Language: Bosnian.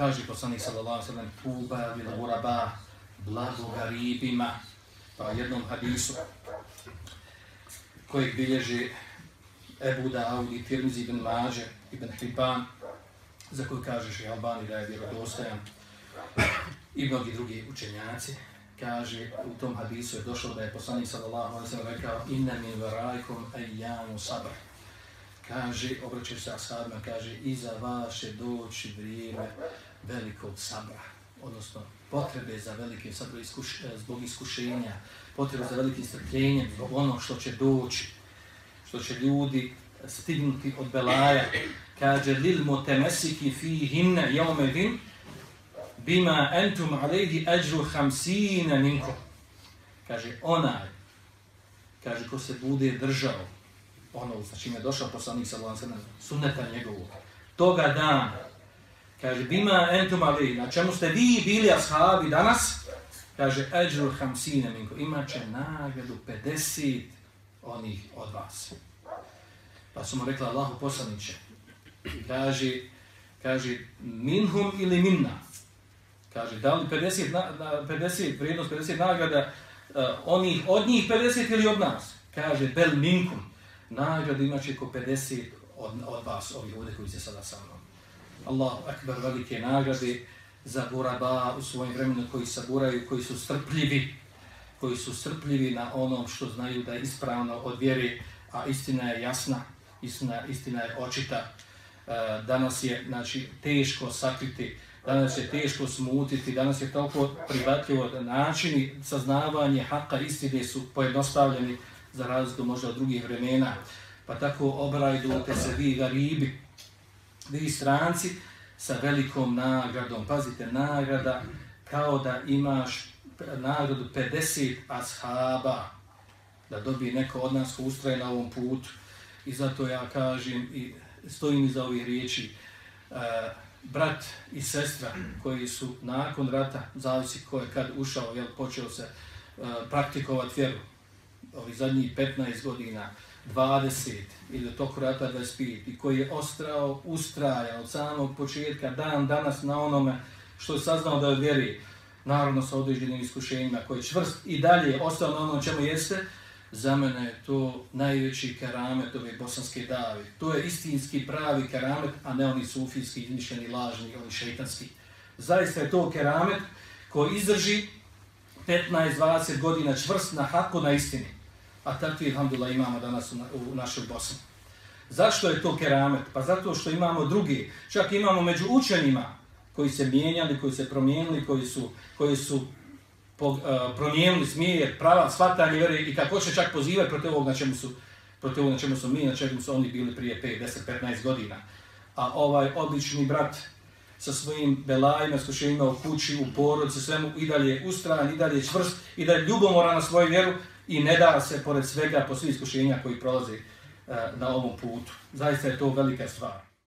kaže poslanik sallallahu alejhi ve sellem tuba bil ghuraba blago garibima pa jednom hadisu kojeg bilježi Ebu Daudi, Tirmizi ibn Maže, ibn Hibban, za koju kažeš i Albani da je vjerodostojan, i mnogi drugi učenjaci, kaže, u tom hadisu je došlo da je poslanik sallallahu alejhi ve sellem rekao inna min varaikum ayyamu sabr. Kaže, obraćaju se ashabima, kaže, iza vaše doći vrijeme velikog sabra, odnosno potrebe za velike sabra iskuš, e, zbog iskušenja, potrebe za velikim strpljenjem, zbog ono što će doći, što će ljudi stignuti od belaja. Kaže, lil motemesiki fi hinne jome vin, bima entum alejhi ajru hamsina minkum. Kaže, onaj, kaže, ko se bude držao, ono, sa čime je došao poslanik sa lansana, sunneta njegovog, toga dana, kaže, bima entum ali, na čemu ste vi bili ashabi danas, kaže, eđru hamsine minko, imat će nagradu 50 onih od vas. Pa su mu rekla Allahu poslaniće, kaže, kaže, minhum ili minna, kaže, da li 50, na, na, 50 vrijednost, 50 nagrada, uh, onih, od njih 50 ili od nas, kaže, bel minkum, nagrada imat će ko 50 od, od vas, ovih ovdje koji se sada sa mnom. Allahu akbar, velike nagrade za guraba u svojim vremenu koji saburaju, koji su strpljivi, koji su strpljivi na onom što znaju da je ispravno od vjere, a istina je jasna, istina, istina je očita. E, danas je znači, teško sakriti, danas je teško smutiti, danas je toliko privatljivo da načini saznavanje haka istine su pojednostavljeni za razliku možda od drugih vremena. Pa tako obrajdujete se vi garibi, vi stranci sa velikom nagradom. Pazite, nagrada kao da imaš nagradu 50 ashaba da dobije neko od nas ko ustraje na ovom putu. I zato ja kažem i stojim iza ovih riječi, E, brat i sestra koji su nakon rata, zavisi ko je kad ušao, jel, počeo se e, praktikovati vjeru, ovih zadnjih 15 godina, 20 ili toko rata 25, i koji je ostrao, ustraja od samog početka, dan danas na onome što je saznao da je vjeri, naravno sa određenim iskušenjima, koji je čvrst i dalje ostao na onom čemu jeste, za mene je to najveći karamet ove bosanske dave. To je istinski pravi karamet, a ne oni sufijski, izmišljeni, lažni, oni šeitanski. Zaista je to karamet koji izdrži 15-20 godina čvrst na haku na istini. A takvi, alhamdulillah, imamo danas u, u našoj Bosni. Zašto je to keramet? Pa zato što imamo drugi, čak imamo među učenima koji se mijenjali, koji se promijenili, koji su, koji su po, uh, e, promijenili smjer, prava, shvatanje vjere i kako će čak pozivati protiv ovog na čemu su, protiv ovog na čemu su mi, na čemu su oni bili prije 5, 10, 15 godina. A ovaj odlični brat sa svojim belajima, skušenjima u kući, u porodci, svemu i dalje ustrajan, i dalje čvrst, i dalje ljubomora na svoju vjeru i ne da se pored svega po svih iskušenja koji prolaze eh, na ovom putu. Zaista je to velika stvar.